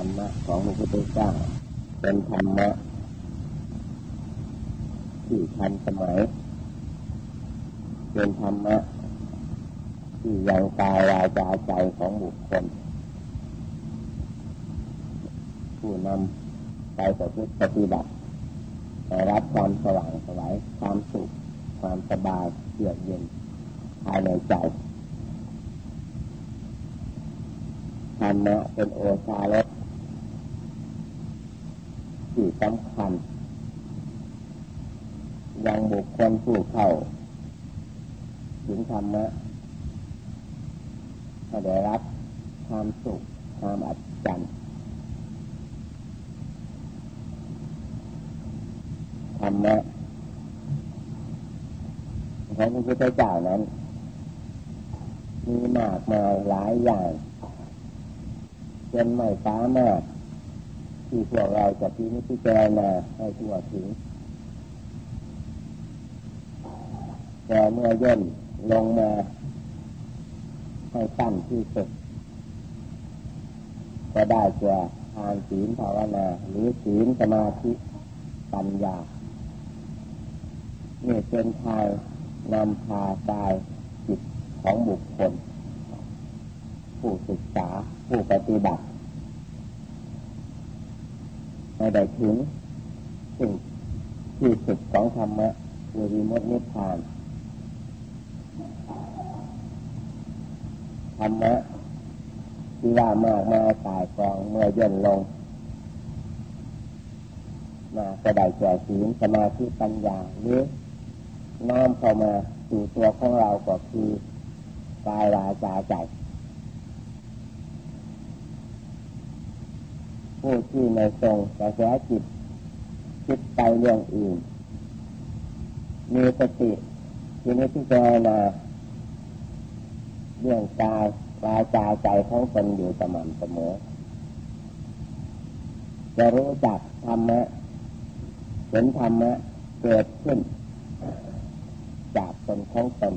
รรมะของพระพุทธเจ้าเป็นธรรมะที่ทันสมัย เป็นธรรมะที่ยังกายวาจาใจของบุคคล ผู้นำไปประพฤติปฏิบัติได้รับความสว่างสวายความสุข ความสบายเยือกเย็นภายในใจธรรมะเป็นโอชารส ที่สำคัญ ยังบุคคลผู้เข้า ถึงธรรมะให้ได้รับความสุขความอัศจรรย์ธรรมะของพระพุทธเจ้านั้น มีมากมายหลายอย่างจนไม่สามารถ ที่พวกเราจะพิจิจารณาให้ทั่วถึง แต่เมื่อย่นลงมาให้ตั้นที่สุดก็ได้แก่ทานศีลภาวนา หรือศีลสมาธิปัญญาเนี่เป็นทางนำพากายจิตของบุคคล ผู้ศึกษา ผู้ปฏิบัติ ไม่ได้ถึงสิ่งที่สุดของธรรมะคือวิมุตตินิพพานธรรมะที่ว่ามากมาตายกองเมื่อย่นลง มาก็ได้แก่ศีลสมาธิปัญญาหรือน้อมเข้ามาสู่ตัวของเราก็คือกายวาจาใจ ผู้ที่ในทรงกระแสจิตคิดไปเรื่องอื่น มีสติทีนี้ที่เจนาเรื่องกายวาจาใจของตนอยู่สม่ำเสมอ จะรู้จักธรรมะเห็นธรรมะเกิดขึ้น จากตนของตน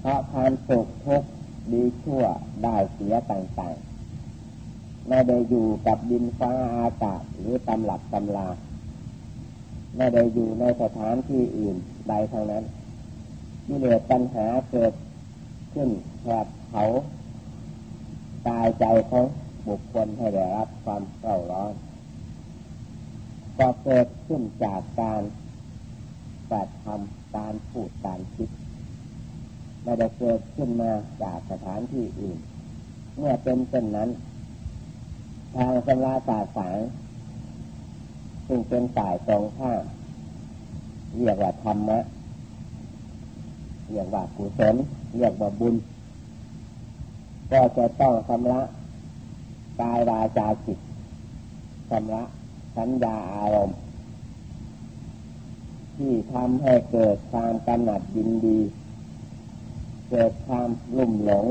เพราะความสุขทุกข์ดีชั่วได้เสียต่างๆ ไม่ได้อยู่กับดินฟ้าอากาศหรือตำหลักตำลาไม่ได้อยู่ในสถานที่อื่นใดทางนั้นที่เหลือปัญหาเกิดขึ้นแผดเขาตายใจของบุคคลให้ได้รับความเร่าร้อนก็เกิดขึ้นจากการปฏิทำการพูดการคิดไม่ได้เกิดขึ้นมาจากสถานที่อื่น เมื่อเป็นเช่นนั้น ทางสำราศาสางซึ่งเป็นฝ่ายตรงข้ามเรียกว่าธรรมะเรียกว่ากุศลเรียกว่าบุญ ก็จะต้องชำระกายวาจาจิตชำระสัญญาอารมณ์ ที่ทำให้เกิดความกำหนัดยินดี เกิดความลุ่มหลง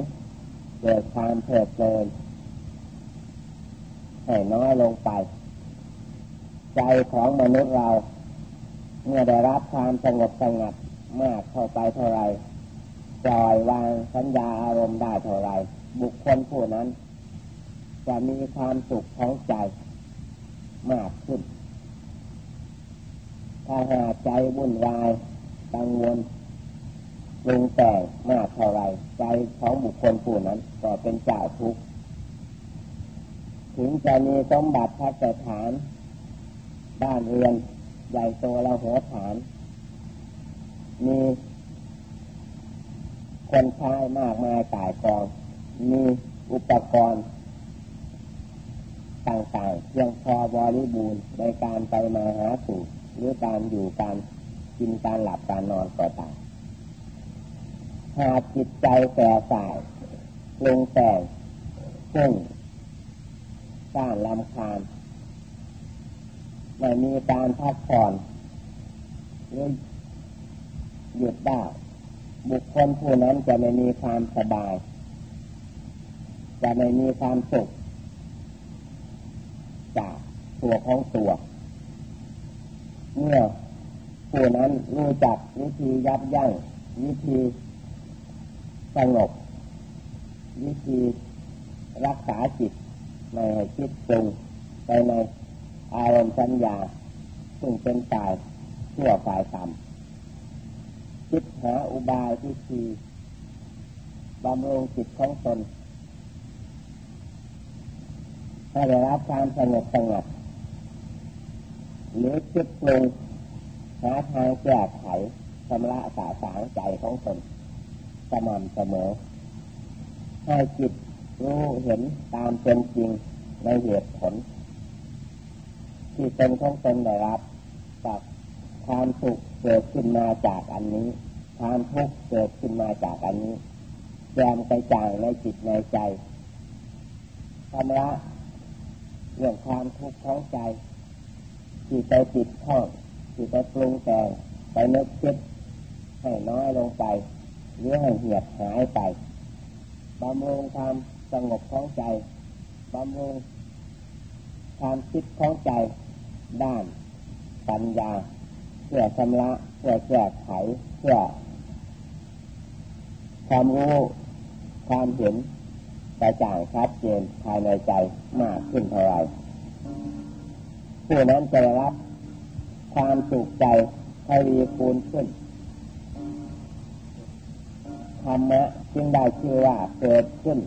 เกิดความเพลิดเพลิน ให้น้อยลงไป ใจของมนุษย์เรา เมื่อได้รับความสงบสงัดมากเข้าไปเท่าไรปล่อยวางสัญญาอารมณ์ได้เท่าไรบุคคลผู้นั้น จะมีความสุขของใจมากขึ้น ถ้าหาใจวุ่นวายกังวลปรุงแต่งมากเท่าไรใจของบุคคลผู้นั้นก็เป็นเจ้าทุกข์ ถึงจะมีสมบัติพัฒฐาน บ้านเรือนใหญ่โตเราหัวฐาน มีคนใช้มากมายตายกอง มีอุปกรณ์ต่างๆเพียงพอบริบูรณ์ในการไปมาหาสู่หรือการอยู่การกินการหลับการนอนก็ตามหากจิตใจแก่สายลงแต่งซึ่ง สร้างลำคาญไม่มีการพักผ่อนหรือหยุดได้บุคคลผู้นั้นจะไม่มีความสบาย จะไม่มีความสุขจากตัวของตัว เมื่อผู้นั้นรู้จักวิธียับยั้งวิธีสงบวิธีรักษาจิต ไม่ให้คิดปรุงไปในอารมณ์สัญญา ซึ่งเป็นตายชั่วฝ่ายต่ำคิดหาอุบายที่ทีบำรุงจิตของตนให้ได้รับการสงบสงบหรือคิดปรุงหาทางแก้ไขชำระสาสางใจของตนสม่ำเสมอให้จิต รู้เห็นตามเป็นจริงในเหตุผล ที่เป็นของตนได้รับจากความสุขเกิดขึ้นมาจากอันนี้ ความทุกข์เกิดขึ้นมาจากอันนี้แยมไปจ่างในจิตในใจทำละเรื่องความทุกข์ของใจที่ไปติดข้องที่ไปปรุงแต่งไปนึกคิดให้น้อยลงไปหรือให้เหียดหายไปบำรุงความ สงบของใจบำรุงความคิดของใจด้านปัญญาเพื่อชำระเพื่อแก้ไขเพื่อความรู้ความเห็นกระจ่างชัดเจนภายในใจมากขึ้นเท่าไรผู้นั้นจะรับความสุขใจทวีคูณขึ้นธรรมะจึงได้ชื่อว่าเกิดขึ้น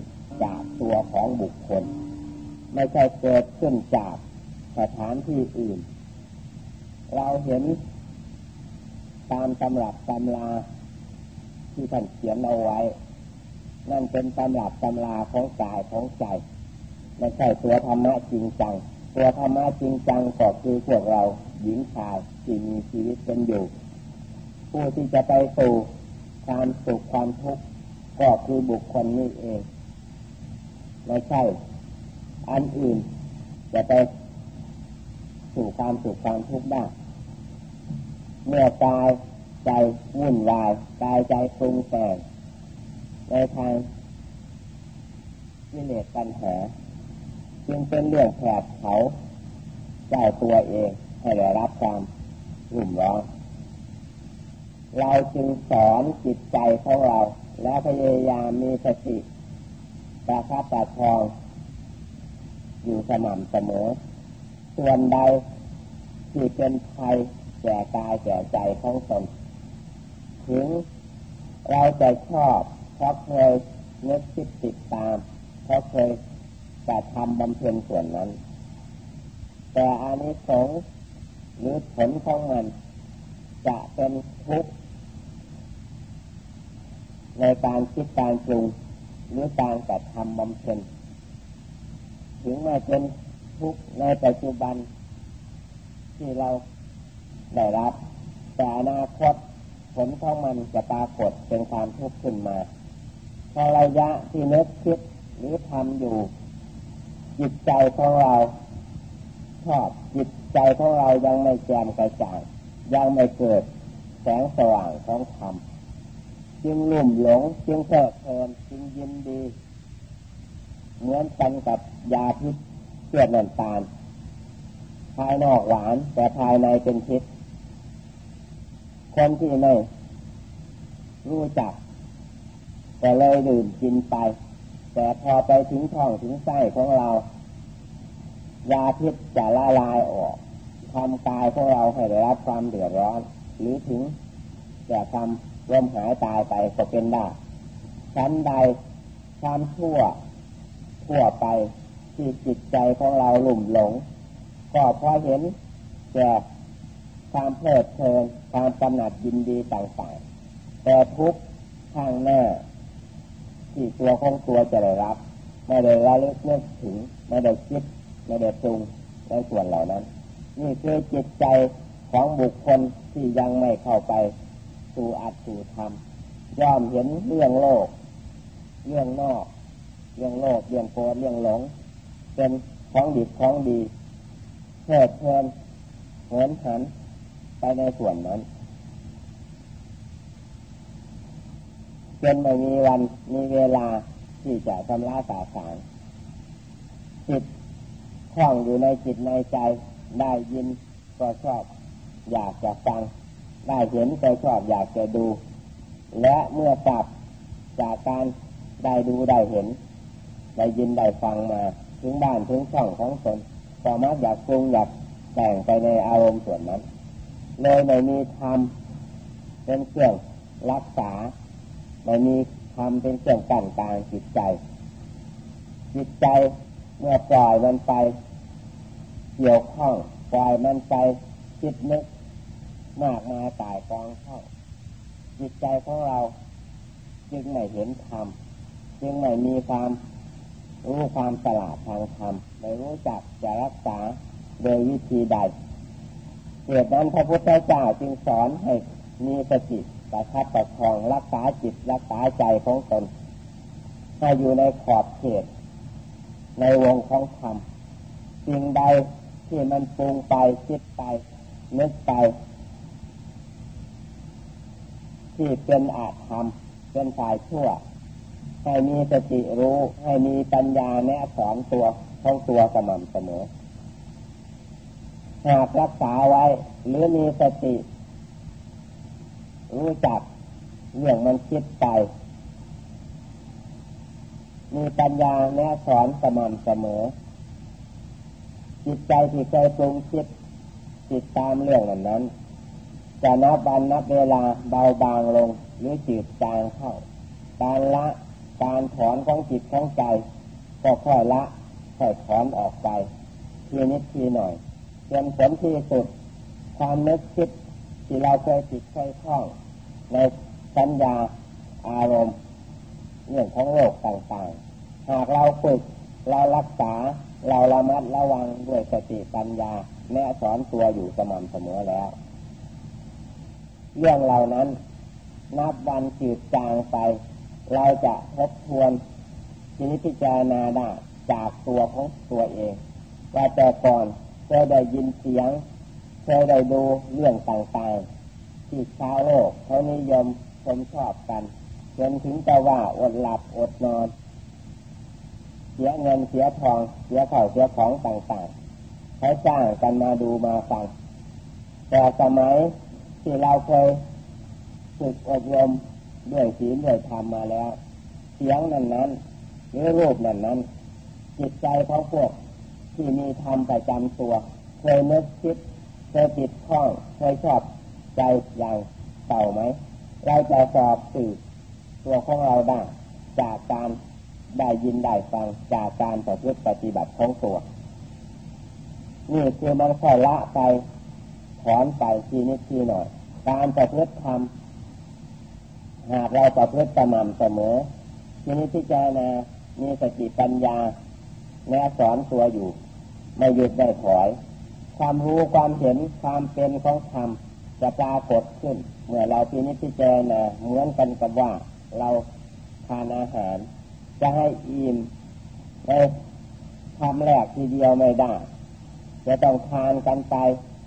จากตัวของบุคคล ไม่ใช่เกิดขึ้นจากสถานที่อื่น เราเห็นตามตำรับตำราที่ท่านเขียนเอาไว้ นั่นเป็นตำรับตำราของกายของใจไม่ใช่ตัวธรรมะจริงจัง ตัวธรรมะจริงจังก็คือพวกเราหญิงชายที่มีชีวิตเป็นอยู่ ผู้ที่จะไปสู่ความสุขความทุกข์ก็คือบุคคลนี้เอง ไม่ใช่ อันอื่นจะไปสู่ความสุขความทุกข์ได้ เมื่อกายใจวุ่นวายกายใจปรุงแต่งในทางวิเลศปัญหาจึงเป็นเรื่องแผดเขาเจ้าตัวเองให้ได้รับความรุ่มร้อนเราจึงสอนจิตใจของเรา และพยายามมีสติ ประคับประคองอยู่สม่ำเสมอ ส่วนใดที่เป็นภัยแก่กายแก่ใจของตนถึงเราจะชอบเพราะเคยนึกคิดติดตามเพราะเคยแต่ทำบำเพ็ญส่วนนั้น แต่อานิสงส์หรือผลของมัน จะเป็นทุกข์ในการคิดการปรุง หรือการกระทำบำเพ็ญถึงแม้เป็นทุกข์ในปัจจุบัน ที่เราได้รับ แต่อนาคตผลของมันจะปรากฏเป็นความทุกข์ขึ้นมาพอระยะที่นึกคิดหรือทำอยู่ จิตใจของเราชอบจิตใจของเรายังไม่แจ่มกระจ่างยังไม่เกิดแสงสว่างของธรรม จึงลุ่มหลงจึงเพลิดเพลินจึงยินดี เหมือนกันกับยาพิษเชื่อน้ำตาลภายนอกหวาน แต่ภายในเป็นพิษคนที่ไม่รู้จักก็เลยดื่มกินไป แต่พอไปถึงท้องถึงไส้ของเรา ยาพิษจะละลายออกทำกายของเราให้ได้รับความเดือดร้อน หรือถึงจะทำ ลมหายตายไปก็เป็นได้ชั้นใดความชั่วทั่วไปที่จิตใจของเราหลุ่มหลง ก็พอเห็นแก่ความเพลิดเพลินความกำหนัดยินดีต่างๆ แต่ทุกทางหน้าที่ตัวของตัวจะได้รับ ไม่ได้ระลึกนึกถึง ไม่ได้คิด ไม่ได้ปรุงในส่วนเหล่านั้น นี่คือจิตใจของบุคคลที่ยังไม่เข้าไป สู่อัดสู่ทำย่อมเห็นเรื่องโลก เรื่องนอก เรื่องโลกเรื่องโกรเรื่องหลง เป็นของดีของดีเพลิดเพลินเหมือนหันไปในส่วนนั้นจนไม่มีวันมีเวลาที่จะชำระสาสารจิตคล่องอยู่ในจิตในใจได้ยินก็ชอบ อยากจะฟัง ได้เห็นใจชอบอยากจะดู และเมื่อกลับจากการได้ดูได้เห็น ได้ยินได้ฟังมาถึงบ้านถึงช่องของตนก็มักอยากปรุงอยากแต่งไปในอารมณ์ส่วนนั้น เลยไม่มีธรรมเป็นเครื่องรักษาไม่มีธรรมเป็นเครื่องกั้นกลางจิตใจ จิตใจเมื่อปล่อยมันไป เกี่ยวข้องปล่อยมันไปคิดนึก มากมายตายกองเข้า จิตใจของเรา จึงไม่เห็นธรรมจึงไม่มีความรู้ความสลาดทางธรรมไม่รู้จักจะรักษาโดยวิธีใดเหตุนั้นพระพุทธเจ้าจึงสอนให้มีสติประทับประคองรักษาจิตรักษาใจของตนให้อยู่ในขอบเขต ในวงของธรรมสิ่งใดที่มันปรุงไปคิดไปนึกไป ที่เป็นอาธรรมเป็นฝ่ายชั่ว ให้มีสติรู้ให้มีปัญญาแนะสอนตัวของตัวสม่ำเสมอหากรักษาไว้ หรือมีสติ รู้จักเรื่องมันคิดไป มีปัญญาแนะสอนสม่ำเสมอ จิตใจที่เคยปรุงคิดติดตามเรื่องนั้นนั้น จะนับวันนับเวลาเบาบางลงหรือจืดจางเข้า การละการถอนของจิตของใจ ก็ค่อยละค่อยถอนออกไปทีนิดทีหน่อยจนผลที่สุด ความนึกคิดที่เราเคยติดเคยคล้อง ในสัญญาอารมณ์เรื่องของโลกต่างๆ หากเราฝึกเรารักษาเราระมัดระวังด้วยสติปัญญาแนะสอนตัวอยู่สม่ำเสมอแล้ว เรื่องเหล่านั้น นับวันจืดจางไป เราจะทบทวนทีนี้พิจารณาได้จากตัวของตัวเอง ว่าแต่ก่อนเคยได้ยินเสียงเคยได้ดูเรื่องต่างๆ ที่ชาวโลกเขานิยมชมชอบกันจนถึงแต่ว่าอดหลับอดนอน เสียเงินเสียทอง เสียข้าเสียของต่างๆเขาจ้างกันมาดูมาฟัง แต่สมัย ที่เราเคยฝึกอบรมด้วยศีลด้วยธรรมมาแล้ว เสียงนั้นนั้นหรือรูปนั้นนั้นจิตใจของพวกที่มีธรรมประจำตัว เคยนึกคิดเคยติดข้องเคยชอบใจอย่างเต่าไหม เราจะสอบสื่อตัวของเราได้จากการได้ยินได้ฟังจากการประพฤติปฏิบัติของตัว นี่คือมันค่อยละไป ถอนไปทีนิดทีหน่อย การประพฤติธรรมหากเราประพฤติสม่ำเสมอทีนี้พิจารณามีสติปัญญาแนะสอนตัวอยู่ ไม่หยุดไม่ถอย ความรู้ความเห็นความเป็นของธรรมจะปรากฏขึ้น เมื่อเราพินิจพิจารณาเหมือนกันกับว่าเราทานอาหาร จะให้อิ่มในคำแรกทีเดียวไม่ได้จะต้องทานกันไป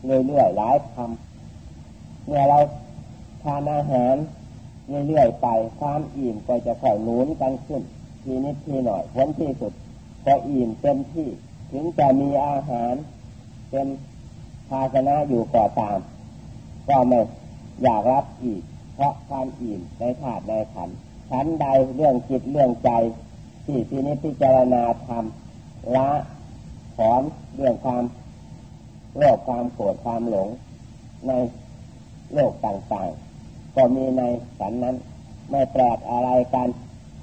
เรื่อยๆหลายคำเมื่อเราทานอาหารเรื่อยๆไปความอิ่มก็จะค่อยหนุนกันขึ้น ทีนิดทีหน่อยผลที่สุดก็อิ่มเต็มที่ ถึงจะมีอาหารเป็นภาชนะอยู่ก่อตาม ก็ไม่อยากรับอีก เพราะความอิ่มในถาดในขันชั้นใดเรื่องจิตเรื่องใจที่ทีนี้พิจารณาทำละถอนเรื่องความ โลภความโกรธความหลงในโลกต่างๆ ก็มีในขันนั้นไม่แปลกอะไรกัน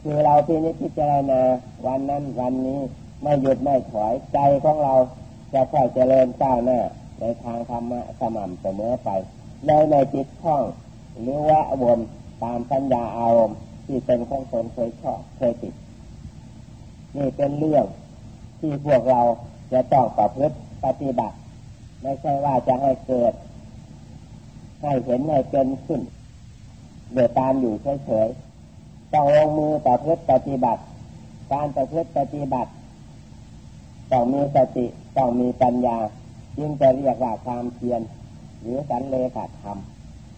คือเราที่นี้พิจารณาวันนั้นวันนี้ไม่หยุดไม่ถอยใจของเราจะค่อยเจริญก้าวหน้าในทางธรรมะสม่ำเสมอไปเลยในจิตข้อง หรือว่าวนตามปัญญาอารมณ์ที่เป็นของตนเคยชอบเคยติดนี่เป็นเรื่องที่พวกเราจะต้องประพฤติปฏิบัติ ไม่ใช่ว่าจะให้เกิดให้เห็นให้เป็นขึ้นเดือดตามอยู่เฉยๆต้องลงมือประพฤติปฏิบัติ การประพฤติปฏิบัติต้องมีสติต้องมีปัญญาจึงจะเรียกว่าความเพียรหรือสันเลขาธรรม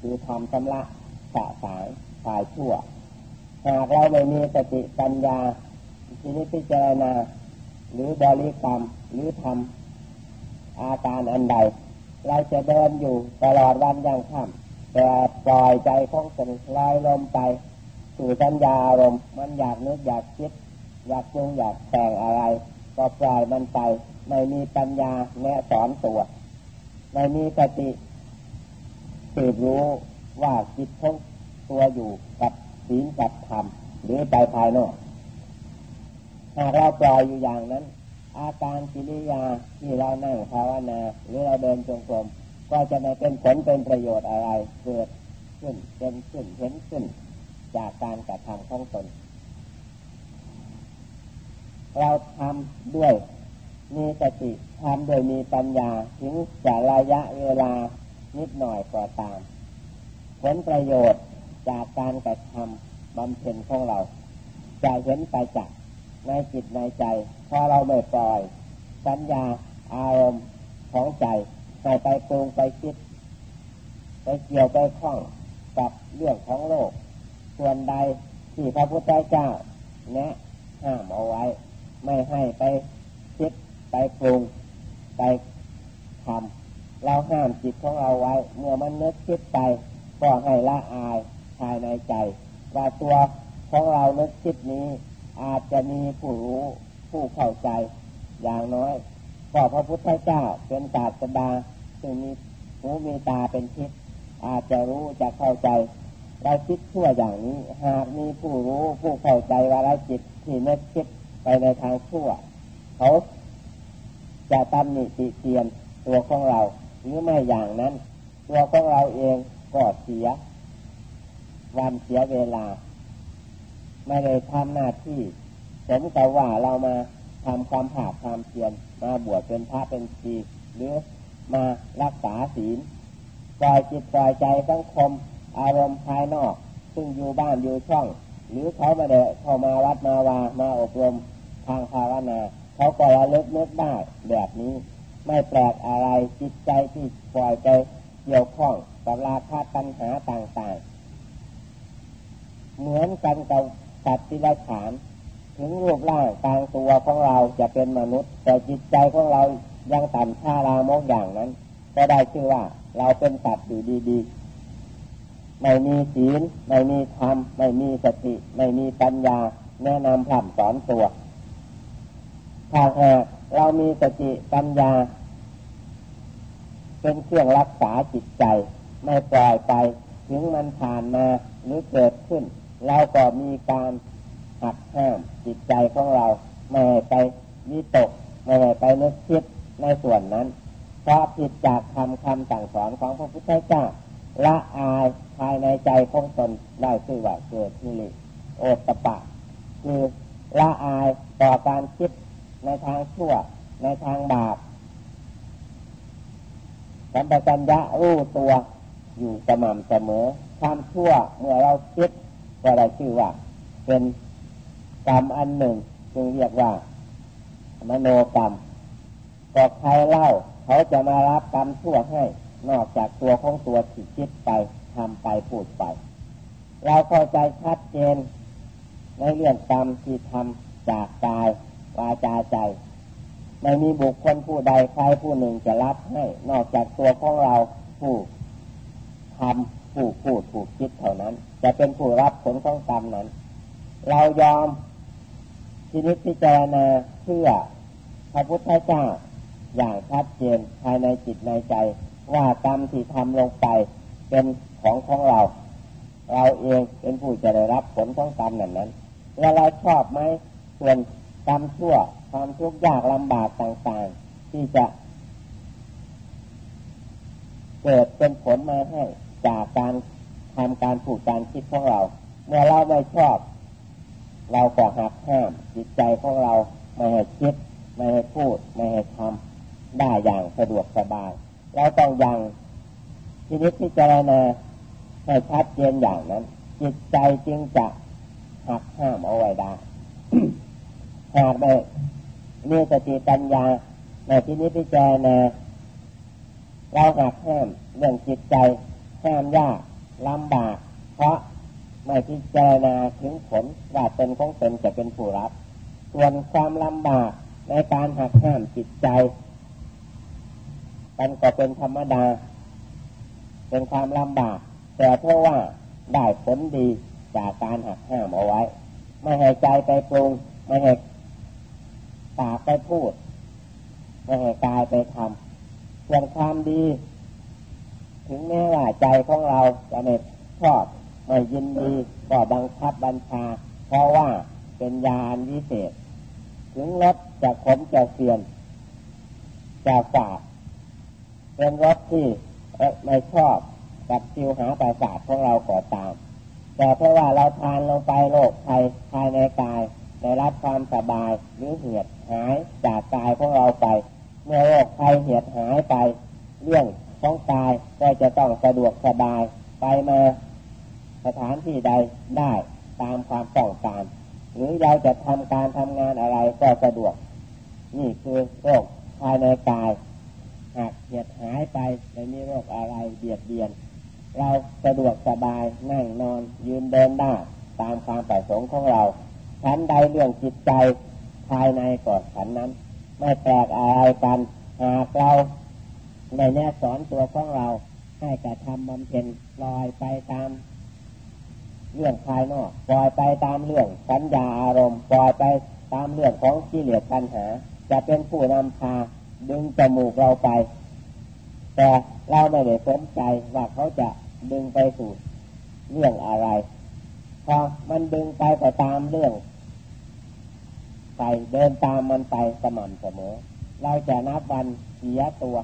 คือทำชำระสะสายฝ่ายชั่ว หากเราไม่มีสติปัญญาทีนี้พิจารณาหรือบริกรรมหรือทำ อาการอันใด เราจะเดินอยู่ตลอดวันยังค่ำแต่ปล่อยใจของตนลอยลมไป สู่สัญญาอารมณ์มันอยากนึกอยากคิด อยากปรุงอยากแต่งอะไร ก็ปล่อยมันไป ไม่มีปัญญาแนะสอนตัวไม่มีสติสืบรู้ว่าจิตของตัวอยู่กับศีลกับธรรมหรือไปภายนอกหากเราปล่อยอยู่อย่างนั้น อาการกิริยาที่เรานั่งภาวนาหรือเราเดินจงกรมก็จะไม่เป็นผลเป็นประโยชน์อะไรเกิดขึ้นเป็นขึ้นเห็นขึ้น จากการกระทำของตน เราทำด้วยมีสติทำโดยมีปัญญาถึงจะระยะเวลานิดหน่อยก็ตาม ผลประโยชน์จากการกระทำบำเพ็ญของเรา จะเห็นไปจาก ในจิตในใจ พอเราไม่ปล่อย สัญญาอารมณ์ของใจให้ไปปรุงไปคิด ไปเกี่ยวไปคล้องกับเรื่องของโลก ส่วนใดที่พระพุทธเจ้าแนะห้ามเอาไว้ ไม่ให้ไปคิดไปปรุงไปทำเราห้ามจิตของเราไว้ เมื่อมันนึกคิดไปก็ให้ละอายภายในใจ ว่าตัวของเรานึกคิดนี้ อาจจะมีผู้รู้ผู้เข้าใจอย่างน้อยก็พระพุทธเจ้าเป็นศาสดาซึ่งมีหูมีตาเป็นทิพย์อาจจะรู้จะเข้าใจเราคิดชั่วอย่างนี้ หากมีผู้รู้ผู้เข้าใจว่าเราจิตที่นึกคิดไปในทางชั่ว เขาจะตำหนิติเตียนตัวของเราหรือไม่อย่างนั้น ตัวของเราเองก็เสีย วันเสียเวลา ไม่ได้ทำหน้าที่สมกับว่าเรามาทำความผาดความเพียรมาบวชเป็นพระเป็นชีหรือมารักษาศีลปล่อยจิตปล่อยใจสังคม อารมณ์ภายนอก ซึ่งอยู่บ้านอยู่ช่อง หรือเขามาเดะเข้ามาวัดมาวามาอบรมทางภาวนาเขาก็ระลึกนึกได้แบบนี้ ไม่แปลกอะไรจิตใจที่ปล่อยใจเกี่ยวข้องกับราคะตัณหาต่างๆ เหมือนกันกับ สัตว์ที่ไรฉาน ถึงรูปร่างกลางตัวของเราจะเป็นมนุษย์ แต่จิตใจของเรายังต่ำช้าลามกอย่างนั้น ก็ได้ชื่อว่าเราเป็นสัตว์อยู่ดีๆ ไม่มีศีล ไม่มีธรรม ไม่มีสติ ไม่มีปัญญา แนะนำพร่ำสอนตัวถ้าหากเรามีสติปัญญา เป็นเครื่องรักษาจิตใจ ไม่ปล่อยไป ถึงมันผ่านมาหรือเกิดขึ้น เราก็มีการหักห้ามจิตใจของเราไม่ไปวิตกไม่ไปนึกคิดในส่วนนั้น เพราะผิดจากคำคำสั่งสอนของพระพุทธเจ้าละอายภายในใจของตนได้ชื่อว่าเกิดนิริโอตปะ คือละอายต่อการคิดในทางชั่ว ในทางบาปสัมปชัญญะรู้ตัวอยู่สม่ำเสมอความชั่วเมื่อเราคิด ก็ได้ชื่อว่า เป็นกรรมอันหนึ่งจึงเรียกว่า มโนกรรมก็ใครเล่าเขาจะมารับกรรมชั่วให้ นอกจากตัวของตัวที่คิดไปทำไปพูดไป เราเข้าใจชัดเจน ในเรื่องกรรมที่ทำจากกายวาจาใจไม่มีบุคคลผู้ใดใครผู้หนึ่งจะรับให้ นอกจากตัวของเราผู้ทำ ผู้พูดผู้คิดเท่านั้น จะเป็นผู้รับผลของกรรมนั้น เรายอมทีนิพิจารณาเพื่อพระพุทธเจ้าอย่างชัดเจนภายในจิตในใจ ว่ากรรมที่ทำลงไปเป็นของของเรา เราเองเป็นผู้จะได้รับผลของกรรมนั้นนั้น แล้วเราชอบไหมส่วนกรรมชั่วความทุกข์ยากลำบากต่างๆ ที่จะเกิดเป็นผลมาให้ จากการทำการผูกการคิดของเรา เมื่อเราไม่ชอบ เราก็หักห้ามจิตใจของเราไม่ให้คิด ไม่ให้พูด ไม่ให้ทำได้อย่างสะดวกสบายเราต้องยังทีนี้พิจารณาให้ชัดเจนอย่างนั้น จิตใจจึงจะหักห้ามเอาไว้ได้หากไม่มีสติปัญญาในที่นี้พิจารณาเราหักห้ามเรื่องจิตใจ ห้ามยากลำบาก เพราะไม่พิจารณาถึงผลว่าตนของตนจะเป็นผู้รับ ส่วนความลำบากในการหักห้ามจิตใจมันก็เป็นธรรมดา เป็นความลำบาก แต่เพราะว่าได้ผลดีจากการหักห้ามเอาไว้ ไม่ให้ใจไปปรุง ไม่ให้ปากไปพูด ไม่ให้กายไปทำส่วนความดี ถึงแม้ว่าใจของเราจะไม่ชอบไม่ยินดีก็บังคับบัญชา เพราะว่าเป็นยานวิเศษ ถึงรสจะขมจะเสียนจะฝาดเป็นรสที่ไม่ชอบกับชิวหาประสาทของเราก็ตาม แต่เพราะว่าเราทานลงไปโรคภัยภายในกายได้รับความสบายหรือเหียดหายจากกายของเราไป เมื่อโรคภัยเหียดหายไปเรื่อง ของกายก็จะต้องสะดวกสบายไปมาสถานที่ใดได้ตามความต้องการ หรือเราจะทำการทำงานอะไรก็สะดวก นี่คือโรคภายในกายหากเหยียดหายไปไม่มีโรคอะไรเบียดเบียน เราสะดวกสบายนั่งนอนยืนเดินได้ตามความประสงค์ของเราฉันใดเรื่องจิตใจภายในก่อนฉันนั้น ไม่แตกอะไรกันหากเรา ในแน่สอนตัวของเราให้กระทำบำเพ็ญลอยไปตามเรื่องภายนอกปล่อยไปตามเรื่องสัญญาอารมณ์ปล่อยไปตามเรื่องของกิเลสปัญหา จะเป็นผู้นำพาดึงจมูกเราไป แต่เราไม่ได้สนใจว่าเขาจะดึงไปสู่เรื่องอะไรพอมันดึงไปก็ตามเรื่อง ไปเดินตามมันไปสม่ำเสมอ เราจะนับวันเสียตัว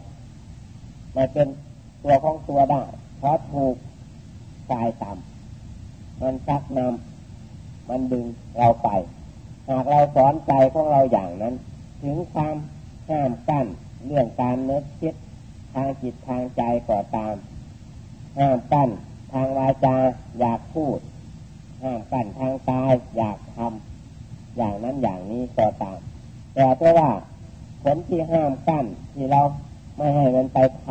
ไม่เป็นตัวของตัวได้เพราะถูกกายต่ำมันชักนำมันดึงเราไป หากเราสอนใจของเราอย่างนั้น ถึงความห้ามกั้นเรื่องการนึกคิดทางจิตทางใจก่อตาม ห้ามกั้นทางวาจาอยากพูด ห้ามกั้นทางกายอยากทำอย่างนั้นอย่างนี้ก่อตาม แต่เพราะว่าผลที่ห้ามกั้นที่เรา ไม่ให้มันไปท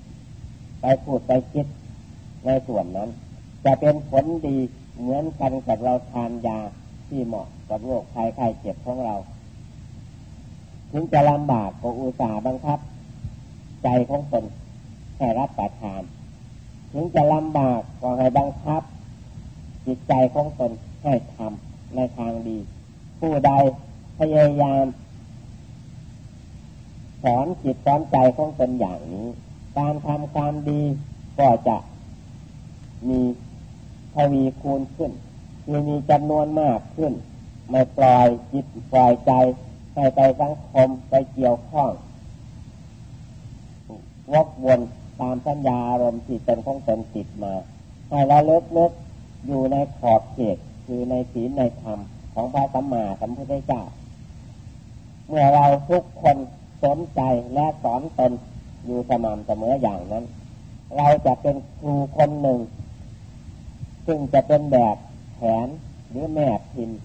ำไปพูดไปคิดในส่วนนั้น จะเป็นผลดีเหมือนกันกับเราทานยาที่เหมาะกับโรคภัยไข้เจ็บของเรา ถึงจะลำบากก็อุตส่าห์บังคับ ใจของตนให้รับประทาน ถึงจะลำบากก็ให้บังคับ จิตใจของตนให้ทำในทางดี ผู้ใดพยายาม สอนจิตสอนใจของตนอย่างนี้ การทำความดีก็จะมีทวีคูณขึ้นคือมีจำนวนมากขึ้น ไม่ปล่อยจิตปล่อยใจให้ไปสังคมไปเกี่ยวข้องวกวนตามสัญญาอารมณ์ที่ตนของตนติดมาให้เราเลิกเลิกอยู่ในขอบเขตคือในศีลในธรรมของพระสัมมาสัมพุทธเจ้า เมื่อเราทุกคน สนใจและสอนตนอยู่สม่ำเสมออย่างนั้น เราจะเป็นครูคนหนึ่ง ซึ่งจะเป็นแบบแผนหรือแม่พิมพ์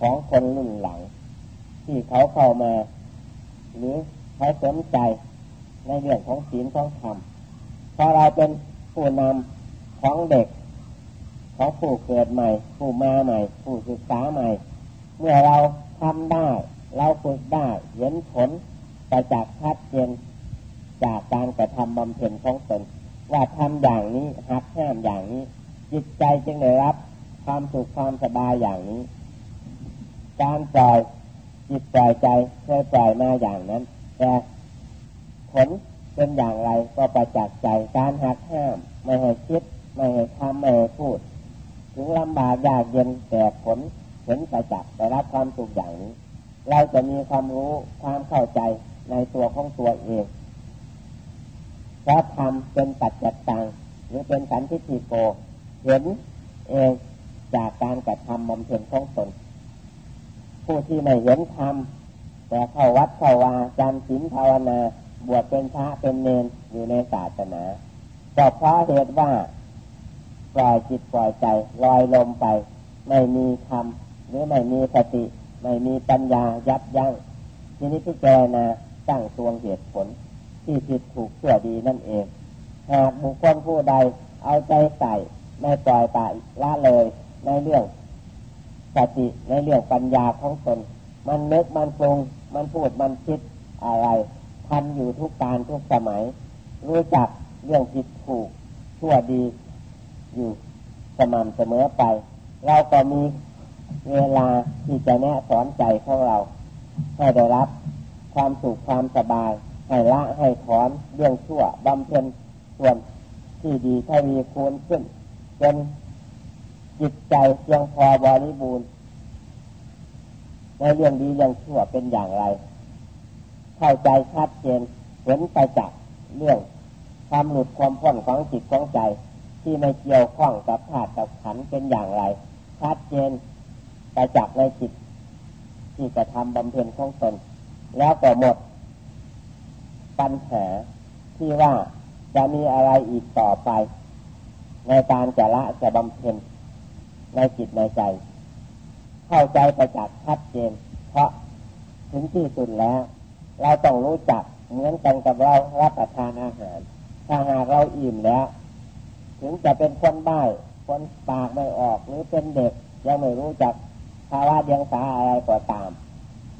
ของคนรุ่นหลัง ที่เขาเข้ามา หรือเขาสนใจในเรื่องของศีลของธรรมพอเราเป็นผู้นำของเด็ก ของผู้เกิดใหม่ ผู้มาใหม่ ผู้ศึกษาใหม่ เมื่อเราทำได้ เราฝึกได้เห็นผล ประจักษ์ชัดเจนจากการกระทำบำเพ็ญของตนว่าทำอย่างนี้หักห้ามอย่างนี้ จิตใจจึงได้รับ ความสุขความสบายอย่างนี้ การปล่อยจิตปล่อยใจเคยปล่อยมาอย่างนั้น แต่ผลเป็นอย่างไรก็ประจักษ์ใจการหักห้าม ไม่ให้คิด ไม่ให้ทำไม่ให้พูด ถึงลำบากยากเย็นแต่ผลเห็นประจักษ์ได้รับความสุขอย่างนี้ เราจะมีความรู้ความเข้าใจ ในตัวของตัวเองเพราะทำเป็นปัจจัตตังหรือเป็นสันทิฏฐิโก เห็นเองจากการกระทำบำเพ็ญของตนผู้ที่ไม่เห็นธรรมแต่เข้าวัดเข้าวาจำศีลภาวนาบวชเป็นพระเป็นเนรอยู่ในศาสนาก็เพราะเหตุว่าปล่อยจิตปล่อยใจลอยลมไป ไม่มีธรรมหรือไม่มีสติ ไม่มีปัญญายับยั้งทีนี้พิจารณา ตั้งตวงเหตุผล ที่ผิดถูกเสื่อดีนั่นเอง หากบุคคลผู้ใดเอาใจใส่ไม่ปล่อยปละเลยในเรื่องสติในเรื่องปัญญาของตน มันนึกมันปรุง มันพูดมันคิดอะไรทันอยู่ทุกการทุกสมัย รู้จักเรื่องผิดถูกชั่วดีอยู่สม่ำเสมอไป เราก็มีเวลาที่จะแนะสอนใจของเรา ให้ได้รับ ความสุขความสบาย ให้ละให้ถอนเรื่องชั่วบำเพ็ญส่วนที่ดีทวีคูณขึ้นจนจิตใจเพียงพอบริบูรณ์ในเรื่องดีเรื่องชั่วเป็นอย่างไร เข้าใจชัดเจนเห็นไปจากเรื่องความหลุดความพ้นของจิตของใจ ที่ไม่เกี่ยวข้องกับธาตุกับขันเป็นอย่างไรชัดเจนไปจากในจิตที่จะทำบำเพ็ญของตน แล้วก็หมด ปัญหาที่ว่าจะมีอะไรอีกต่อไป ในการจะละจะบำเพ็ญในจิตในใจ เข้าใจไปจากชัดเจน เพราะถึงที่สุดแล้ว เราต้องรู้จักเหมือนกันกับเรารับประทานอาหาร ถ้าหากเราอิ่มแล้ว ถึงจะเป็นคนบ้คนปากไม่ออกหรือเป็นเด็ก ยังไม่รู้จักภาวะเดียงสาอะไรก็ตาม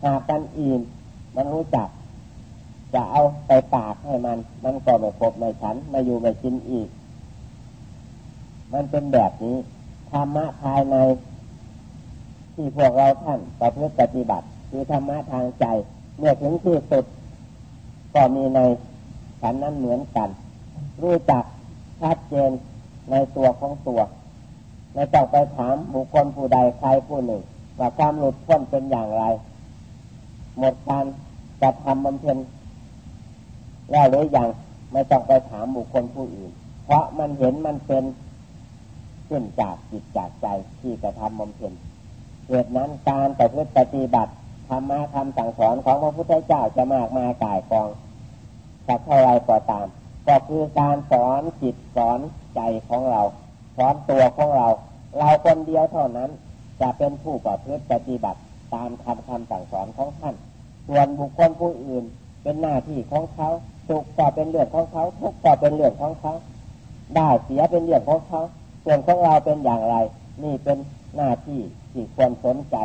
หากกันอิ่ม มันรู้จัก จะเอาไปปากให้มัน มันก็ไม่ครบไม่ฉันไม่อยู่ไม่กินอีก มันเป็นแบบนี้ธรรมะภายในที่พวกเราท่านประพฤติปฏิบัติ คือธรรมะทางใจ เมื่อถึงที่สุด ก็มีในฉันนั้นเหมือนกัน รู้จักชัดเจนในตัวของตัวไม่ต้องไปถามบุคคลผู้ใดใครผู้หนึ่งว่าความหลุดพ้นเป็นอย่างไร หมดการ จะทำบำเพ็ญแล้วหรือยังไม่ต้องไปถามบุคคลผู้อื่น เพราะมันเห็นมันเป็นขึ้นจากจิตจากใจที่กระทำบำเพ็ญเหตุนั้นการต่พฤติปฏิบัติธรรมะคำสั่งสอนของพระพุทธเจ้าจะมากมายกายกองสักเท่าไรก็ตาม ก็คือการสอนจิตสอนใจของเราสอนตัวของเรา เราคนเดียวเท่านั้น จะเป็นผู้ประพฤติปฏิบัติตามคำคำสั่งสอนของท่าน ส่วนบุคคลผู้อื่น เป็นหน้าที่ของเขาสุขก็เป็นเรื่องของเขาทุกข์ก็เป็นเรื่องของเขาได้เสียเป็นเรื่องของเขาส่วนของเราเป็นอย่างไร นี่เป็นหน้าที่ที่ควรสนใจ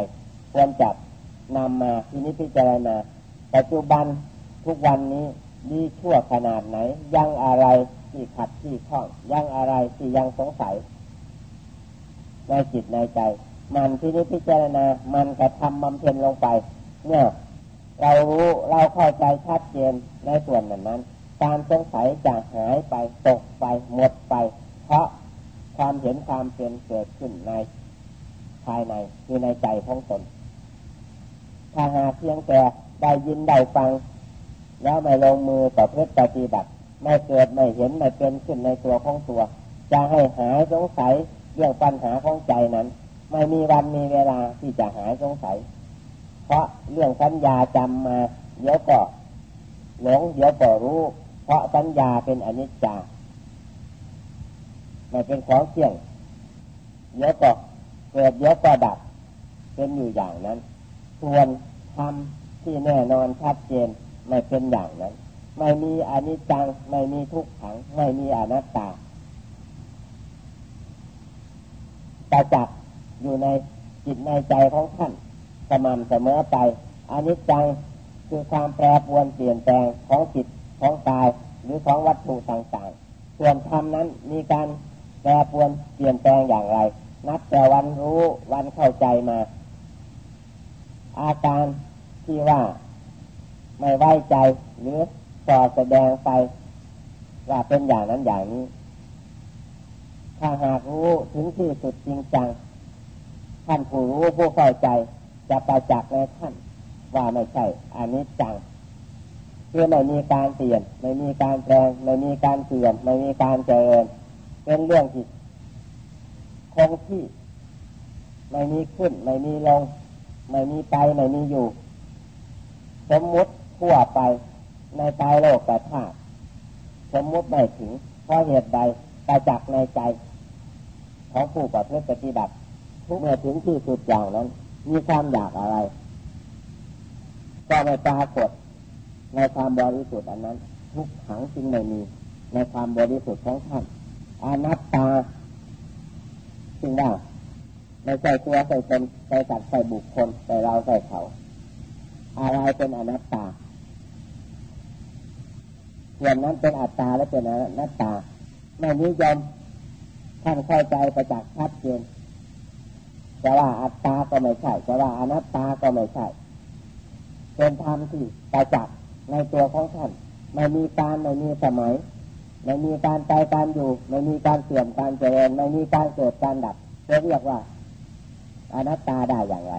ควรจับนำมาที่นิพจารณาปัจจุบันทุกวันนี้ดีชั่วขนาดไหน ยังอะไรที่ขัดที่ข้อง ยังอะไรที่ยังสงสัยในจิตในใจ มันที่นิพจารณา มันกระทำบำเพ็ญลงไป เมื่อ เรารู้เราเข้าใจชัดเจนในส่วนนั้นการสงสัยจะหายไปตกไปหมดไป เพราะความเห็นความเป็นเกิดขึ้นในภายในคือในใจของตนถ้าหากเพียงแต่ได้ยินได้ฟัง แล้วไม่ลงมือต่อเพื่อปฏิบัติไม่เกิดไม่เห็นไม่เป็นขึ้นในตัวของตัว จะให้หายสงสัยเรื่องปัญหาของใจนั้น ไม่มีวันมีเวลาที่จะหายสงสัย เพราะเรื่องสัญญาจำมาเดี๋ยวก็หลงเดี๋ยวก็รู้ เพราะสัญญาเป็นอนิจจาไม่เป็นของเที่ยงเดี๋ยวก็เกิดเดี๋ยวก็ดับ เป็นอยู่อย่างนั้น ส่วนธรรมที่แน่นอนชัดเจนไม่เป็นอย่างนั้น ไม่มีอนิจจัง ไม่มีทุกขัง ไม่มีอนัตตาประจักษ์อยู่ในจิตในใจของท่าน สม่ำเสมอไปอนิจจังคือความแปรปรวนเปลี่ยนแปลงของจิตของกายหรือของวัตถุต่างๆ ส่วนธรรมนั้นมีการแปรปรวนเปลี่ยนแปลงอย่างไร นับแต่วันรู้วันเข้าใจมา อาการที่ว่าไม่ไว้ใจหรือต่อแสดงไปว่าเป็นอย่างนั้นอย่างนี้ ถ้าหากรู้ถึงที่สุดจริงจังท่านผู้รู้ผู้เข้าใจ จะประจักษ์ในท่านว่าไม่ใช่อันนี้จังคือไม่มีการเปลี่ยนไม่มีการแปลงไม่มีการเสื่อมไม่มีการเจริญเป็นเรื่องที่คงที่ไม่มีขึ้น ไม่มีลง ไม่มีไปไม่มีอยู่ สมมุติทั่วไปในตายโลกแต่ธาตุสมมุติไม่ถึงเพราะเหตุใดประจักในใจ ของผู้ปฏิบัติปฏิบัติทุกเมื่อถึงที่สุดอย่างนั้น มีความอยากอะไร ก็ไม่ปรากฏในความบริสุทธิ์อันนั้น ทุกขังจึงไม่มี ในความบริสุทธิ์ของท่านอนัตตาจึงว่าไม่ใช่ตัวใส่ตนใส่สัตว์ใส่บุคคลใส่เราใส่เขา อะไรเป็นอนัตตาส่วนนั้นเป็นอัตตาและเป็นอนัตตาไม่นิยมท่านเข้าใจประจักษ์ชัดเจน จะว่าอัตตาก็ไม่ใช่จะว่าอนัตตาก็ไม่ใช่เป็นธรรมที่ประจักษ์ในตัวของท่านไม่มีการไม่มีสมัยไม่มีการไปการอยู่ไม่มีการเสื่อมการเจริญไม่มีการเกิดการดับจะเรียกว่าอนัตตาได้อย่างไร